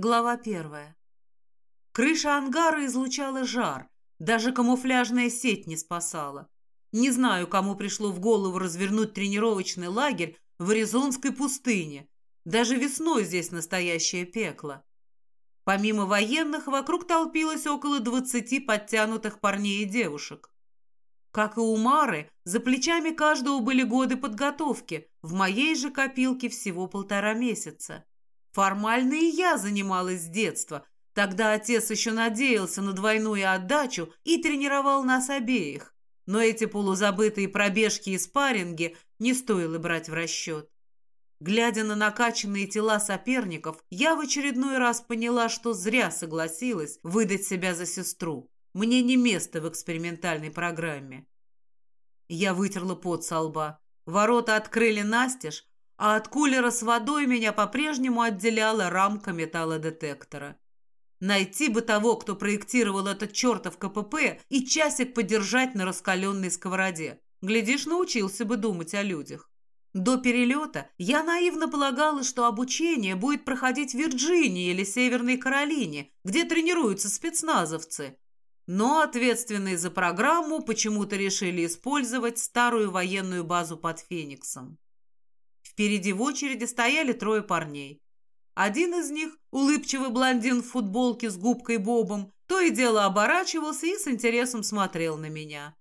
Глава первая. Крыша ангара излучала жар, даже камуфляжная сеть не спасала. Не знаю, кому пришло в голову развернуть тренировочный лагерь в Аризонской пустыне. Даже весной здесь настоящее пекло. Помимо военных, вокруг толпилось около двадцати подтянутых парней и девушек. Как и у Мары, за плечами каждого были годы подготовки, в моей же копилке всего полтора месяца. Формально и я занималась с детства. Тогда отец еще надеялся на двойную отдачу и тренировал нас обеих. Но эти полузабытые пробежки и спарринги не стоило брать в расчет. Глядя на накачанные тела соперников, я в очередной раз поняла, что зря согласилась выдать себя за сестру. Мне не место в экспериментальной программе. Я вытерла пот со лба. Ворота открыли настежь, а от кулера с водой меня по-прежнему отделяла рамка металлодетектора. Найти бы того, кто проектировал этот чертов КПП, и часик подержать на раскаленной сковороде. Глядишь, научился бы думать о людях. До перелета я наивно полагала, что обучение будет проходить в Вирджинии или Северной Каролине, где тренируются спецназовцы. Но ответственные за программу почему-то решили использовать старую военную базу под Фениксом. Впереди в очереди стояли трое парней. Один из них, улыбчивый блондин в футболке с губкой Бобом, то и дело оборачивался и с интересом смотрел на меня.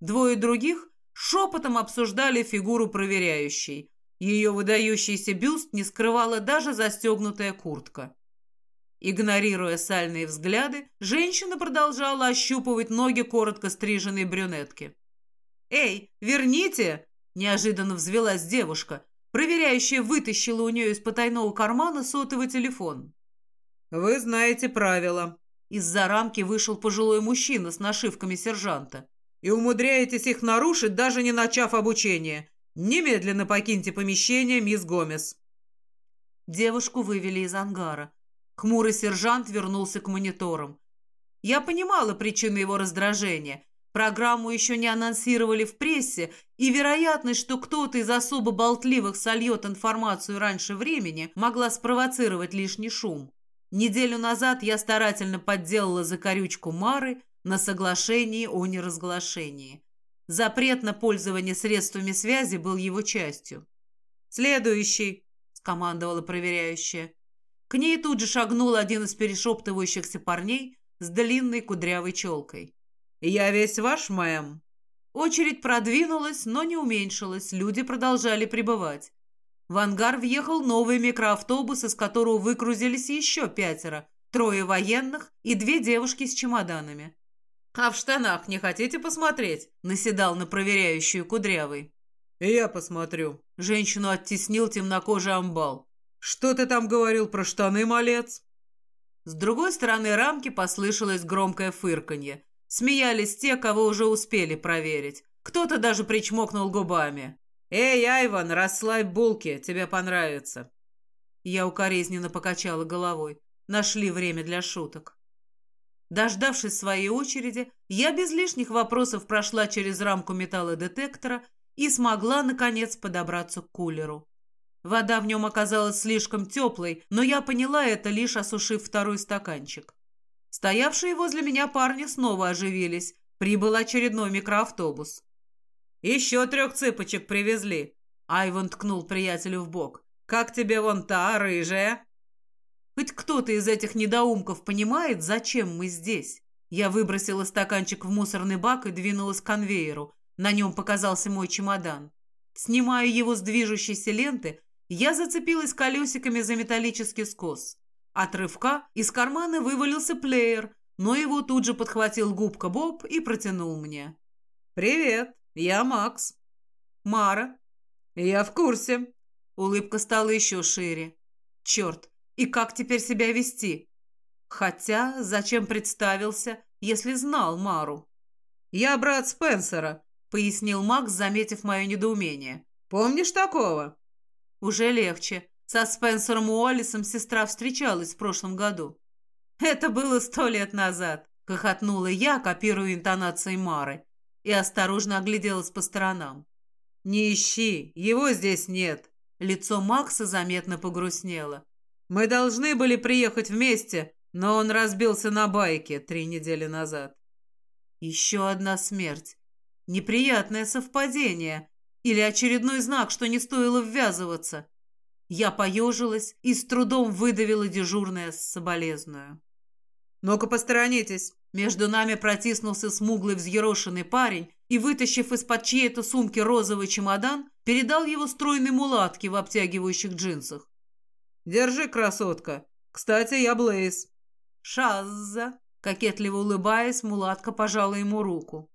Двое других шепотом обсуждали фигуру проверяющей. Ее выдающийся бюст не скрывала даже застегнутая куртка. Игнорируя сальные взгляды, женщина продолжала ощупывать ноги коротко стриженной брюнетки. «Эй, верните!» – неожиданно взвелась девушка. Проверяющая вытащила у нее из потайного кармана сотовый телефон. «Вы знаете правила». Из-за рамки вышел пожилой мужчина с нашивками сержанта. «И умудряетесь их нарушить, даже не начав обучение. Немедленно покиньте помещение, мисс Гомес». Девушку вывели из ангара. Хмурый сержант вернулся к мониторам. Я понимала причину его раздражения – Программу еще не анонсировали в прессе, и вероятность, что кто-то из особо болтливых сольет информацию раньше времени, могла спровоцировать лишний шум. Неделю назад я старательно подделала закорючку Мары на соглашении о неразглашении. Запрет на пользование средствами связи был его частью. «Следующий», — скомандовала проверяющая. К ней тут же шагнул один из перешептывающихся парней с длинной кудрявой челкой. «Я весь ваш, мэм». Очередь продвинулась, но не уменьшилась, люди продолжали прибывать. В ангар въехал новый микроавтобус, из которого выкрузились еще пятеро, трое военных и две девушки с чемоданами. «А в штанах не хотите посмотреть?» – наседал на проверяющую кудрявый. «Я посмотрю». Женщину оттеснил темнокожий амбал. «Что ты там говорил про штаны, малец?» С другой стороны рамки послышалось громкое фырканье. Смеялись те, кого уже успели проверить. Кто-то даже причмокнул губами. «Эй, Айван, расслабь булки, тебе понравится». Я укоризненно покачала головой. Нашли время для шуток. Дождавшись своей очереди, я без лишних вопросов прошла через рамку металлодетектора и смогла, наконец, подобраться к кулеру. Вода в нем оказалась слишком теплой, но я поняла это, лишь осушив второй стаканчик. Стоявшие возле меня парни снова оживились. Прибыл очередной микроавтобус. «Еще трех цыпочек привезли!» Айван ткнул приятелю в бок. «Как тебе вон та, рыжая?» Хоть кто-то из этих недоумков понимает, зачем мы здесь. Я выбросила стаканчик в мусорный бак и двинулась к конвейеру. На нем показался мой чемодан. Снимая его с движущейся ленты, я зацепилась колесиками за металлический скос. От рывка из кармана вывалился плеер, но его тут же подхватил губка Боб и протянул мне. «Привет, я Макс». «Мара». «Я в курсе». Улыбка стала еще шире. «Черт, и как теперь себя вести?» Хотя, зачем представился, если знал Мару? «Я брат Спенсера», — пояснил Макс, заметив мое недоумение. «Помнишь такого?» «Уже легче. Со Спенсером Уоллисом сестра встречалась в прошлом году. «Это было сто лет назад», — хохотнула я, копируя интонации Мары, и осторожно огляделась по сторонам. «Не ищи, его здесь нет». Лицо Макса заметно погрустнело. Мы должны были приехать вместе, но он разбился на байке три недели назад. Еще одна смерть. Неприятное совпадение. Или очередной знак, что не стоило ввязываться. Я поежилась и с трудом выдавила дежурное соболезную. «Ну-ка, посторонитесь!» Между нами протиснулся смуглый взъерошенный парень и, вытащив из-под чьей-то сумки розовый чемодан, передал его стройной мулатке в обтягивающих джинсах. «Держи, красотка. Кстати, я Блейз». «Шазза», — кокетливо улыбаясь, мулатка пожала ему руку.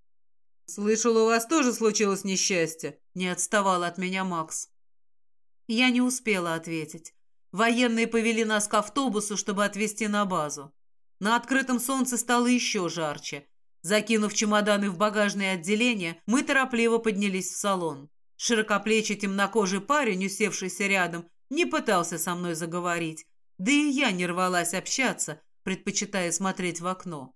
«Слышал, у вас тоже случилось несчастье?» — не отставал от меня Макс. Я не успела ответить. Военные повели нас к автобусу, чтобы отвезти на базу. На открытом солнце стало еще жарче. Закинув чемоданы в багажное отделение, мы торопливо поднялись в салон. Широкоплечий темнокожий парень, усевшийся рядом, не пытался со мной заговорить. Да и я не рвалась общаться, предпочитая смотреть в окно.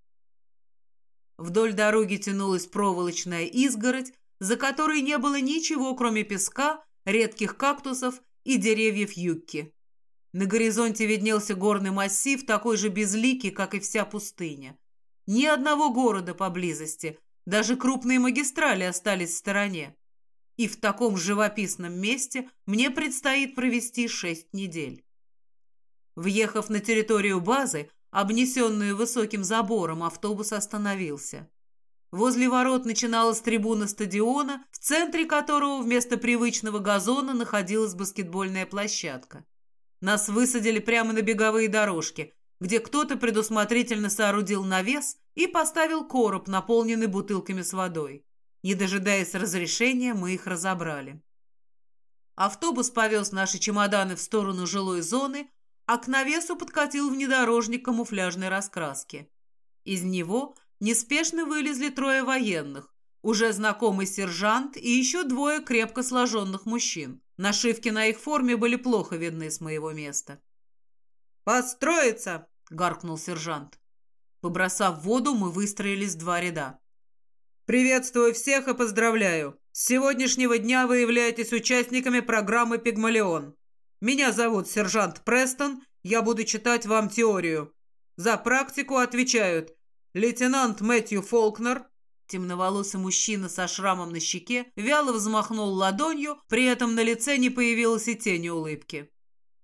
Вдоль дороги тянулась проволочная изгородь, за которой не было ничего, кроме песка, редких кактусов и деревьев юкки. На горизонте виднелся горный массив, такой же безликий, как и вся пустыня. Ни одного города поблизости, даже крупные магистрали остались в стороне. И в таком живописном месте мне предстоит провести шесть недель. Въехав на территорию базы, Обнесенную высоким забором, автобус остановился. Возле ворот начиналась трибуна стадиона, в центре которого вместо привычного газона находилась баскетбольная площадка. Нас высадили прямо на беговые дорожки, где кто-то предусмотрительно соорудил навес и поставил короб, наполненный бутылками с водой. Не дожидаясь разрешения, мы их разобрали. Автобус повез наши чемоданы в сторону жилой зоны, а к навесу подкатил внедорожник камуфляжной раскраски. Из него неспешно вылезли трое военных, уже знакомый сержант и еще двое крепко сложенных мужчин. Нашивки на их форме были плохо видны с моего места. «Построиться!» — гаркнул сержант. Побросав воду, мы выстроились в два ряда. «Приветствую всех и поздравляю! С сегодняшнего дня вы являетесь участниками программы «Пигмалион». Меня зовут сержант Престон, я буду читать вам теорию. За практику отвечают лейтенант Мэтью Фолкнер, темноволосый мужчина со шрамом на щеке, вяло взмахнул ладонью, при этом на лице не появилось и тени улыбки.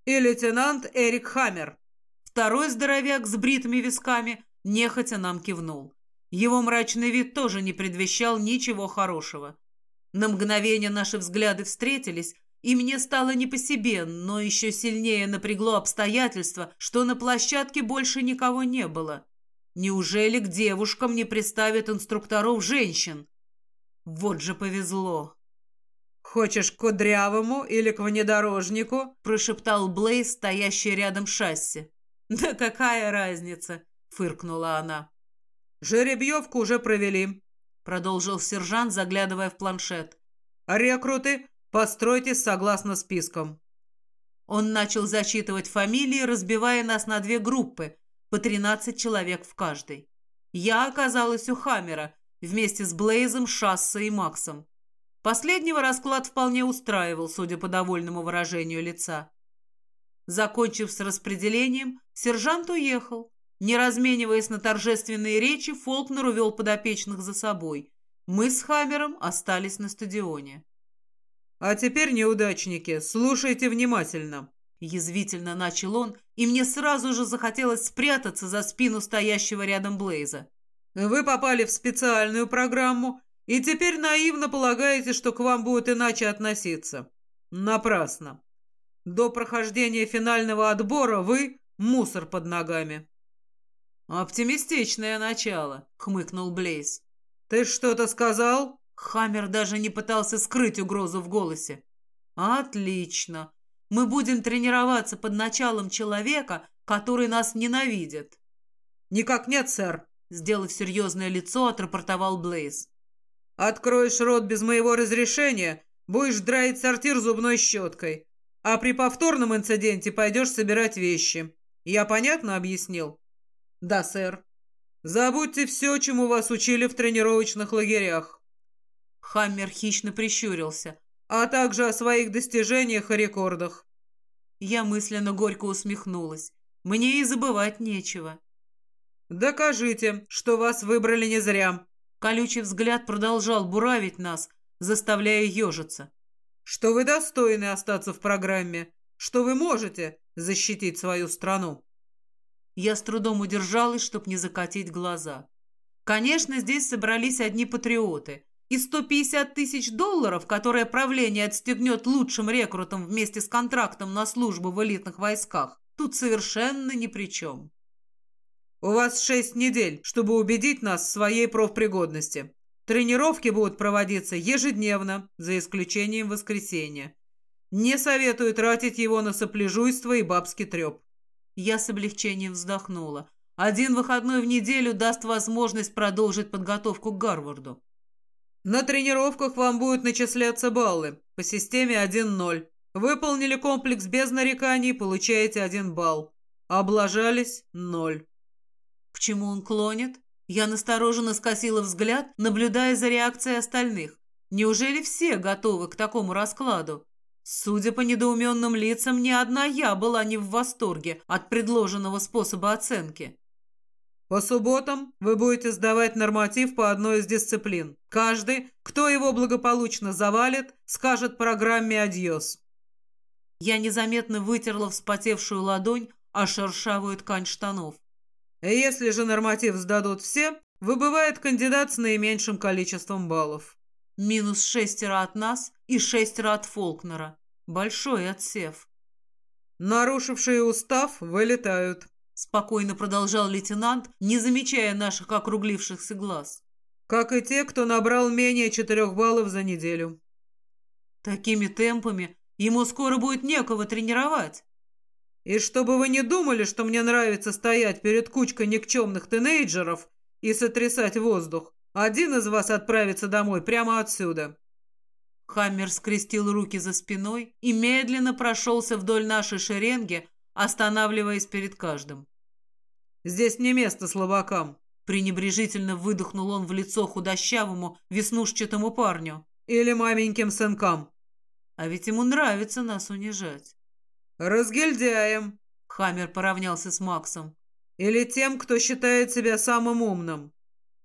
И лейтенант Эрик Хаммер. Второй здоровяк с бритыми висками нехотя нам кивнул. Его мрачный вид тоже не предвещал ничего хорошего. На мгновение наши взгляды встретились, и мне стало не по себе, но еще сильнее напрягло обстоятельство, что на площадке больше никого не было. Неужели к девушкам не приставят инструкторов женщин? Вот же повезло. «Хочешь к кудрявому или к внедорожнику?» – прошептал Блейз, стоящий рядом шасси. «Да какая разница?» – фыркнула она. «Жеребьевку уже провели», – продолжил сержант, заглядывая в планшет. «Рекруты Постройтесь согласно спискам». Он начал зачитывать фамилии, разбивая нас на две группы, по 13 человек в каждой. Я оказалась у Хаммера, вместе с Блейзом, Шасса и Максом. Последнего расклад вполне устраивал, судя по довольному выражению лица. Закончив с распределением, сержант уехал. Не размениваясь на торжественные речи, Фолкнер увел подопечных за собой. Мы с Хаммером остались на стадионе. «А теперь, неудачники, слушайте внимательно!» Язвительно начал он, и мне сразу же захотелось спрятаться за спину стоящего рядом Блейза. «Вы попали в специальную программу, и теперь наивно полагаете, что к вам будут иначе относиться. Напрасно. До прохождения финального отбора вы — мусор под ногами». «Оптимистичное начало», — хмыкнул Блейз. «Ты что-то сказал?» Хаммер даже не пытался скрыть угрозу в голосе. «Отлично. Мы будем тренироваться под началом человека, который нас ненавидит». «Никак нет, сэр», — сделав серьезное лицо, отрапортовал Блейз. «Откроешь рот без моего разрешения, будешь драить сортир зубной щеткой, а при повторном инциденте пойдешь собирать вещи. Я понятно объяснил?» «Да, сэр». «Забудьте все, чему вас учили в тренировочных лагерях. Хаммер хищно прищурился. «А также о своих достижениях и рекордах». Я мысленно горько усмехнулась. Мне и забывать нечего. «Докажите, что вас выбрали не зря». Колючий взгляд продолжал буравить нас, заставляя ежиться. «Что вы достойны остаться в программе, что вы можете защитить свою страну». Я с трудом удержалась, чтобы не закатить глаза. Конечно, здесь собрались одни патриоты. И 150 тысяч долларов, которые правление отстегнет лучшим рекрутам вместе с контрактом на службу в элитных войсках, тут совершенно ни при чем. У вас шесть недель, чтобы убедить нас в своей профпригодности. Тренировки будут проводиться ежедневно, за исключением воскресенья. Не советую тратить его на сопляжуйство и бабский треп. Я с облегчением вздохнула. Один выходной в неделю даст возможность продолжить подготовку к Гарварду. На тренировках вам будут начисляться баллы по системе 1-0. Выполнили комплекс без нареканий, получаете один балл. Облажались – ноль. К чему он клонит? Я настороженно скосила взгляд, наблюдая за реакцией остальных. Неужели все готовы к такому раскладу? Судя по недоуменным лицам, ни одна я была не в восторге от предложенного способа оценки. По субботам вы будете сдавать норматив по одной из дисциплин. Каждый, кто его благополучно завалит, скажет программе «Адьос». Я незаметно вытерла вспотевшую ладонь о шершавую ткань штанов. Если же норматив сдадут все, выбывает кандидат с наименьшим количеством баллов. Минус шестеро от нас и шестеро от Фолкнера. Большой отсев. Нарушившие устав вылетают. Спокойно продолжал лейтенант, не замечая наших округлившихся глаз. Как и те, кто набрал менее четырех баллов за неделю. Такими темпами ему скоро будет некого тренировать. И чтобы вы не думали, что мне нравится стоять перед кучкой никчемных тинейджеров и сотрясать воздух, один из вас отправится домой прямо отсюда». Хаммер скрестил руки за спиной и медленно прошелся вдоль нашей шеренги, останавливаясь перед каждым. «Здесь не место слабакам», — пренебрежительно выдохнул он в лицо худощавому, веснушчатому парню. «Или маменьким сынкам». А ведь ему нравится нас унижать. «Разгильдяем!» — Хаммер поравнялся с Максом. «Или тем, кто считает себя самым умным».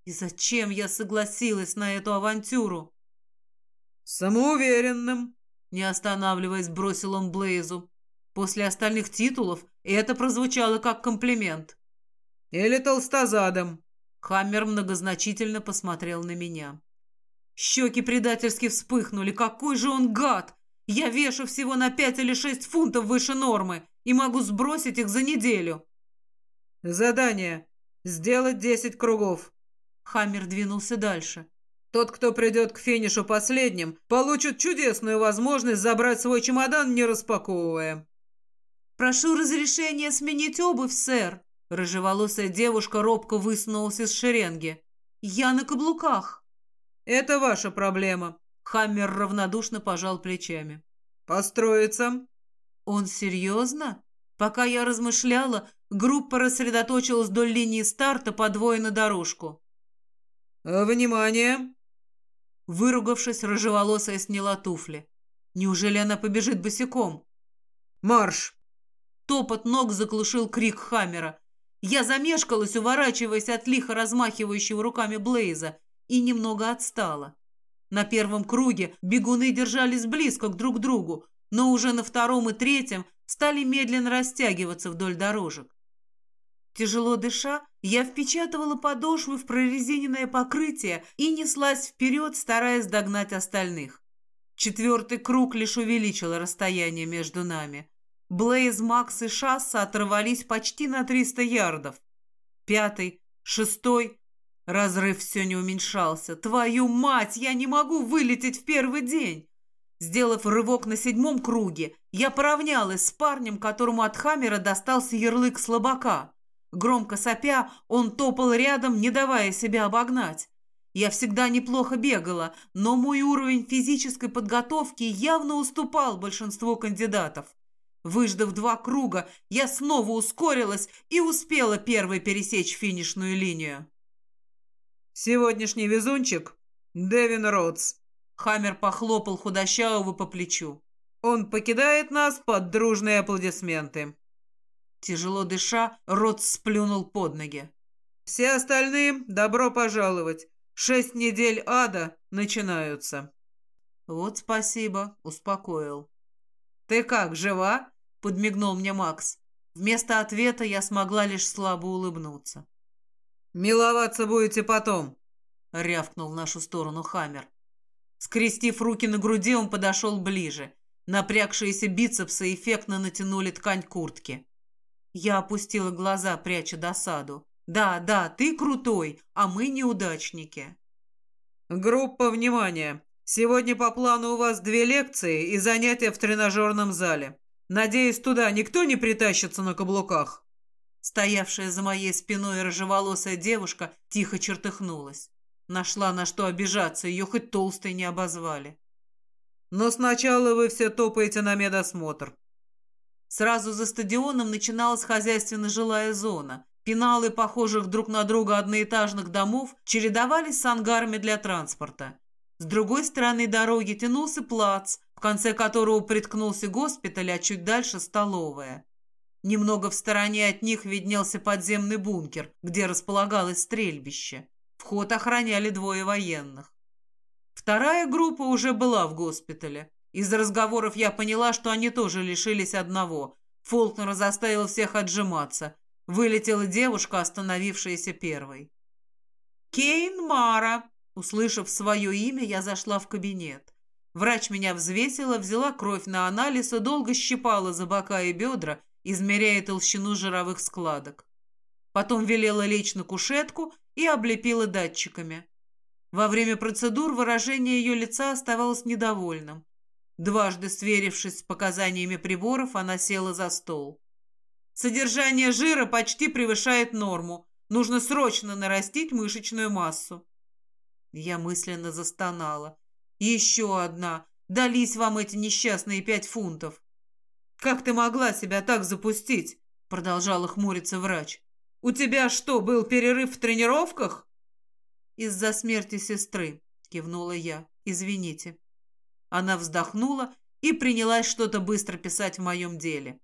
«И зачем я согласилась на эту авантюру?» «Самоуверенным», — не останавливаясь, бросил он Блейзу. После остальных титулов это прозвучало как комплимент. «Или толстозадом». Хаммер многозначительно посмотрел на меня. Щеки предательски вспыхнули. Какой же он гад! Я вешу всего на пять или шесть фунтов выше нормы и могу сбросить их за неделю. Задание. Сделать десять кругов. Хаммер двинулся дальше. Тот, кто придет к финишу последним, получит чудесную возможность забрать свой чемодан, не распаковывая. «Прошу разрешения сменить обувь, сэр!» Рыжеволосая девушка робко высунулась из шеренги. «Я на каблуках!» «Это ваша проблема!» Хаммер равнодушно пожал плечами. «Построиться?» «Он серьезно?» Пока я размышляла, группа рассредоточилась вдоль линии старта, подвоя на дорожку. «Внимание!» Выругавшись, рыжеволосая сняла туфли. Неужели она побежит босиком? «Марш!» Топот ног заглушил крик Хаммера. Я замешкалась, уворачиваясь от лихо размахивающего руками Блейза, и немного отстала. На первом круге бегуны держались близко к друг другу, но уже на втором и третьем стали медленно растягиваться вдоль дорожек. Тяжело дыша, я впечатывала подошвы в прорезиненное покрытие и неслась вперед, стараясь догнать остальных. Четвертый круг лишь увеличил расстояние между нами. Блейз, Макс и Шасса оторвались почти на 300 ярдов. Пятый, шестой, Разрыв все не уменьшался. Твою мать, я не могу вылететь в первый день. Сделав рывок на седьмом круге, я поравнялась с парнем, которому от Хаммера достался ярлык слабака. Громко сопя, он топал рядом, не давая себя обогнать. Я всегда неплохо бегала, но мой уровень физической подготовки явно уступал большинству кандидатов. Выждав два круга, я снова ускорилась и успела первой пересечь финишную линию. «Сегодняшний везунчик — Дэвин Ротс». Хаммер похлопал худощавого по плечу. Он покидает нас под дружные аплодисменты. Тяжело дыша, Рот сплюнул под ноги. Все остальные добро пожаловать. Шесть недель ада начинаются. Вот спасибо, успокоил. Ты как, жива? Подмигнул мне Макс. Вместо ответа я смогла лишь слабо улыбнуться. «Миловаться будете потом», — рявкнул в нашу сторону Хаммер. Скрестив руки на груди, он подошел ближе. Напрягшиеся бицепсы эффектно натянули ткань куртки. Я опустила глаза, пряча досаду. «Да, да, ты крутой, а мы неудачники». «Группа, внимания! Сегодня по плану у вас две лекции и занятия в тренажерном зале. Надеюсь, туда никто не притащится на каблуках?» Стоявшая за моей спиной рыжеволосая девушка тихо чертыхнулась. Нашла на что обижаться, ее хоть толстой не обозвали. «Но сначала вы все топаете на медосмотр». Сразу за стадионом начиналась хозяйственно-жилая зона. Пеналы похожих друг на друга одноэтажных домов чередовались с ангарами для транспорта. С другой стороны дороги тянулся плац, в конце которого приткнулся госпиталь, а чуть дальше столовая. Немного в стороне от них виднелся подземный бункер, где располагалось стрельбище. Вход охраняли двое военных. Вторая группа уже была в госпитале. Из разговоров я поняла, что они тоже лишились одного. Фолкнер заставил всех отжиматься. Вылетела девушка, остановившаяся первой. «Кейн Мара!» Услышав свое имя, я зашла в кабинет. Врач меня взвесила, взяла кровь на анализ и долго щипала за бока и бедра, измеряя толщину жировых складок. Потом велела лечь на кушетку и облепила датчиками. Во время процедур выражение ее лица оставалось недовольным. Дважды сверившись с показаниями приборов, она села за стол. «Содержание жира почти превышает норму. Нужно срочно нарастить мышечную массу». Я мысленно застонала. «Еще одна. Дались вам эти несчастные пять фунтов. «Как ты могла себя так запустить?» — продолжала хмуриться врач. «У тебя что, был перерыв в тренировках?» «Из-за смерти сестры», — кивнула я. «Извините». Она вздохнула и принялась что-то быстро писать в моем деле.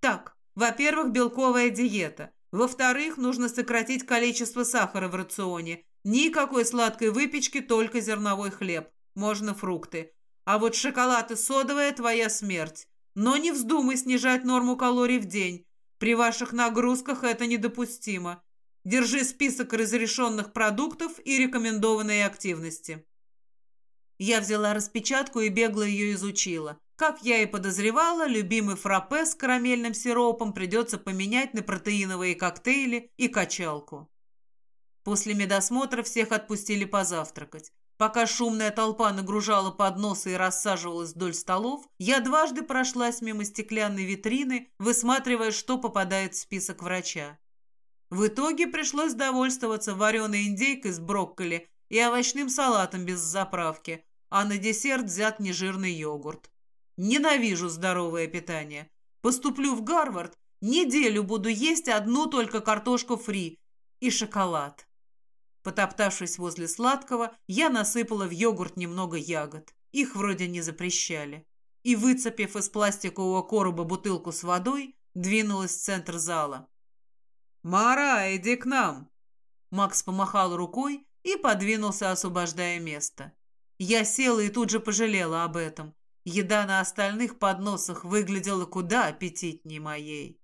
«Так, во-первых, белковая диета. Во-вторых, нужно сократить количество сахара в рационе. Никакой сладкой выпечки, только зерновой хлеб. Можно фрукты. А вот шоколад и содовая – твоя смерть. Но не вздумай снижать норму калорий в день. При ваших нагрузках это недопустимо. Держи список разрешенных продуктов и рекомендованные активности. Я взяла распечатку и бегло ее изучила. Как я и подозревала, любимый фраппе с карамельным сиропом придется поменять на протеиновые коктейли и качалку. После медосмотра всех отпустили позавтракать. Пока шумная толпа нагружала подносы и рассаживалась вдоль столов, я дважды прошлась мимо стеклянной витрины, высматривая, что попадает в список врача. В итоге пришлось довольствоваться вареной индейкой с брокколи и овощным салатом без заправки, а на десерт взят нежирный йогурт. Ненавижу здоровое питание. Поступлю в Гарвард, неделю буду есть одну только картошку фри и шоколад. Потоптавшись возле сладкого, я насыпала в йогурт немного ягод. Их вроде не запрещали. И, выцепив из пластикового короба бутылку с водой, двинулась в центр зала. «Мара, иди к нам!» Макс помахал рукой и подвинулся, освобождая место. Я села и тут же пожалела об этом. Еда на остальных подносах выглядела куда аппетитнее моей.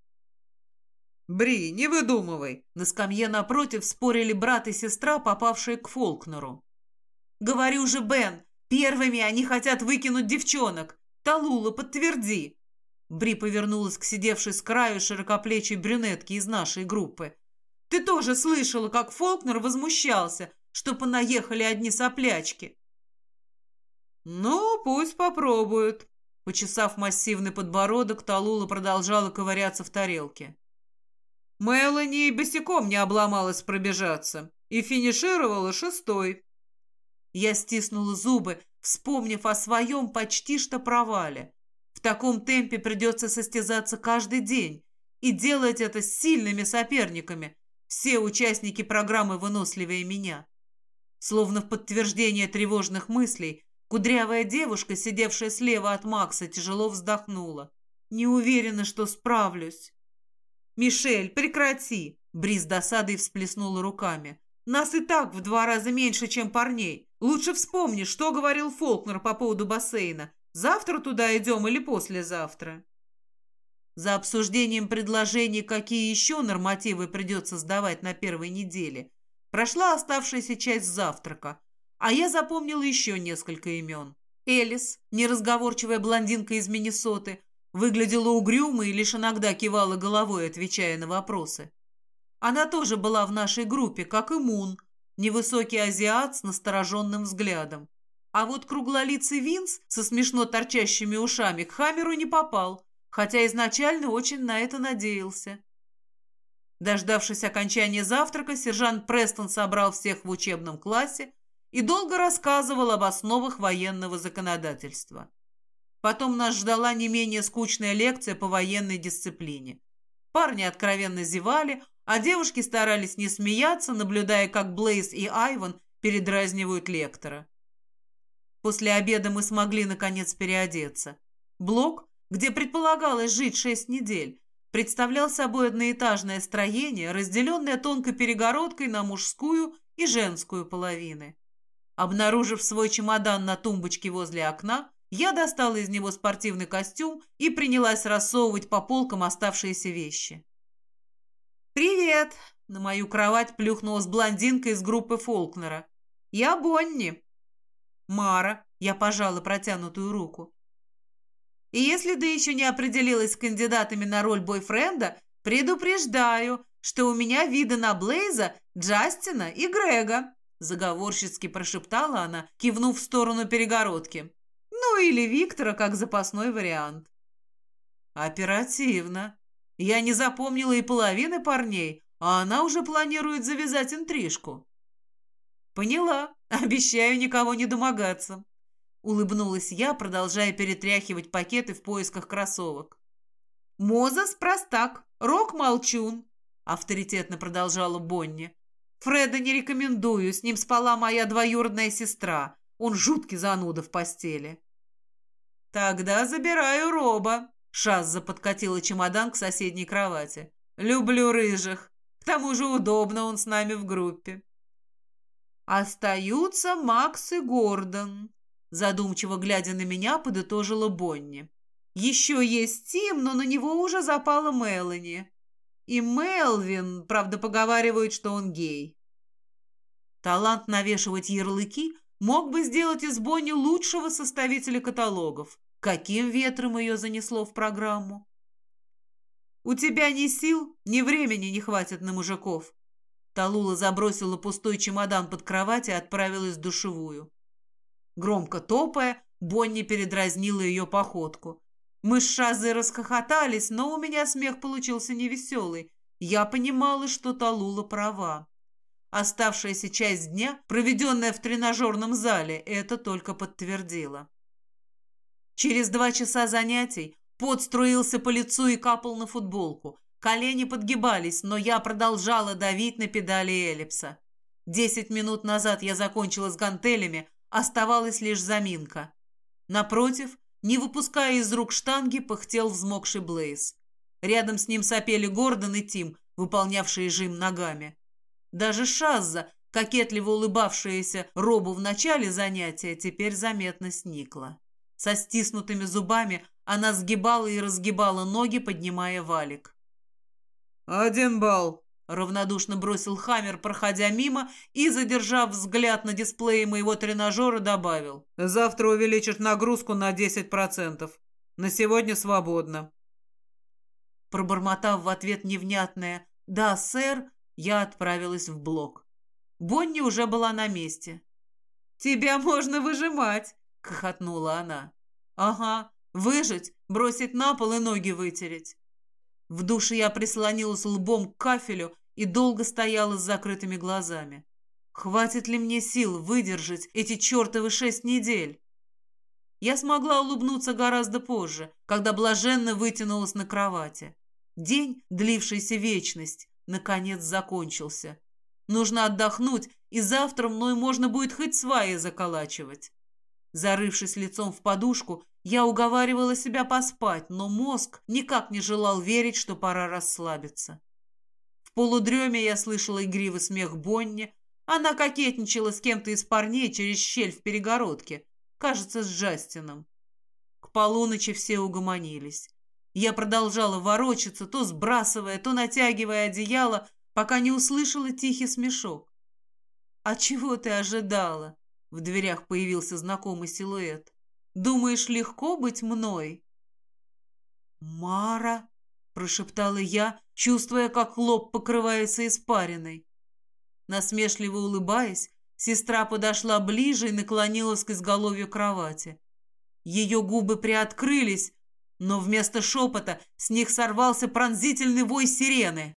«Бри, не выдумывай!» На скамье напротив спорили брат и сестра, попавшие к Фолкнеру. «Говорю же, Бен, первыми они хотят выкинуть девчонок. Талула, подтверди!» Бри повернулась к сидевшей с краю широкоплечей брюнетке из нашей группы. «Ты тоже слышала, как Фолкнер возмущался, что понаехали одни соплячки?» «Ну, пусть попробуют». Почесав массивный подбородок, Талула продолжала ковыряться в тарелке. Мелани и босиком не обломалась пробежаться и финишировала шестой. Я стиснула зубы, вспомнив о своем почти что провале. В таком темпе придется состязаться каждый день и делать это с сильными соперниками. Все участники программы выносливее меня. Словно в подтверждение тревожных мыслей, Кудрявая девушка, сидевшая слева от Макса, тяжело вздохнула. «Не уверена, что справлюсь». «Мишель, прекрати!» Бриз досадой всплеснула руками. «Нас и так в два раза меньше, чем парней. Лучше вспомни, что говорил Фолкнер по поводу бассейна. Завтра туда идем или послезавтра?» За обсуждением предложений, какие еще нормативы придется сдавать на первой неделе, прошла оставшаяся часть завтрака, а я запомнила еще несколько имен. Элис, неразговорчивая блондинка из Миннесоты, выглядела угрюмой и лишь иногда кивала головой, отвечая на вопросы. Она тоже была в нашей группе, как и Мун, невысокий азиат с настороженным взглядом. А вот круглолицый Винс со смешно торчащими ушами к Хамеру не попал, хотя изначально очень на это надеялся. Дождавшись окончания завтрака, сержант Престон собрал всех в учебном классе и долго рассказывал об основах военного законодательства. Потом нас ждала не менее скучная лекция по военной дисциплине. Парни откровенно зевали, а девушки старались не смеяться, наблюдая, как Блейз и Айван передразнивают лектора. После обеда мы смогли, наконец, переодеться. Блок, где предполагалось жить шесть недель, представлял собой одноэтажное строение, разделенное тонкой перегородкой на мужскую и женскую половины. Обнаружив свой чемодан на тумбочке возле окна, я достала из него спортивный костюм и принялась рассовывать по полкам оставшиеся вещи. «Привет!» — на мою кровать плюхнулась блондинка из группы Фолкнера. «Я Бонни». «Мара», — я пожала протянутую руку. И если ты еще не определилась с кандидатами на роль бойфренда, предупреждаю, что у меня виды на Блейза, Джастина и Грега», заговорщицки прошептала она, кивнув в сторону перегородки. «Ну или Виктора как запасной вариант». «Оперативно. Я не запомнила и половины парней, а она уже планирует завязать интрижку». «Поняла. Обещаю никого не домогаться», Улыбнулась я, продолжая перетряхивать пакеты в поисках кроссовок. «Мозес простак, Рок молчун», — авторитетно продолжала Бонни. «Фреда не рекомендую, с ним спала моя двоюродная сестра. Он жуткий зануда в постели». «Тогда забираю Роба», — Шазза подкатила чемодан к соседней кровати. «Люблю рыжих. К тому же удобно он с нами в группе». «Остаются Макс и Гордон», Задумчиво глядя на меня, подытожила Бонни. Еще есть Тим, но на него уже запала Мелани. И Мелвин, правда, поговаривают, что он гей. Талант навешивать ярлыки мог бы сделать из Бонни лучшего составителя каталогов. Каким ветром ее занесло в программу? «У тебя ни сил, ни времени не хватит на мужиков». Талула забросила пустой чемодан под кровать и отправилась в душевую. Громко топая, Бонни передразнила ее походку. Мы с Шазой расхохотались, но у меня смех получился невеселый. Я понимала, что Талула права. Оставшаяся часть дня, проведенная в тренажерном зале, это только подтвердила. Через два часа занятий пот струился по лицу и капал на футболку. Колени подгибались, но я продолжала давить на педали эллипса. Десять минут назад я закончила с гантелями, Оставалась лишь заминка. Напротив, не выпуская из рук штанги, пыхтел взмокший Блейз. Рядом с ним сопели Гордон и Тим, выполнявшие жим ногами. Даже Шазза, кокетливо улыбавшаяся Робу в начале занятия, теперь заметно сникла. Со стиснутыми зубами она сгибала и разгибала ноги, поднимая валик. «Один балл», Равнодушно бросил Хаммер, проходя мимо, и, задержав взгляд на дисплее моего тренажера, добавил. «Завтра увеличишь нагрузку на 10%. На сегодня свободно». Пробормотав в ответ невнятное «Да, сэр», я отправилась в блок. Бонни уже была на месте. «Тебя можно выжимать!» — хохотнула она. «Ага, выжить, бросить на пол и ноги вытереть». В душе я прислонилась лбом к кафелю и долго стояла с закрытыми глазами. Хватит ли мне сил выдержать эти чертовы шесть недель? Я смогла улыбнуться гораздо позже, когда блаженно вытянулась на кровати. День, длившийся вечность, наконец закончился. Нужно отдохнуть, и завтра мной можно будет хоть сваи заколачивать. Зарывшись лицом в подушку, я уговаривала себя поспать, но мозг никак не желал верить, что пора расслабиться. В полудреме я слышала игривый смех Бонни. Она кокетничала с кем-то из парней через щель в перегородке, кажется, с Джастином. К полуночи все угомонились. Я продолжала ворочаться, то сбрасывая, то натягивая одеяло, пока не услышала тихий смешок. «А чего ты ожидала?» В дверях появился знакомый силуэт. «Думаешь, легко быть мной?» «Мара!» — прошептала я, чувствуя, как лоб покрывается испариной. Насмешливо улыбаясь, сестра подошла ближе и наклонилась к изголовью кровати. Ее губы приоткрылись, но вместо шепота с них сорвался пронзительный вой сирены.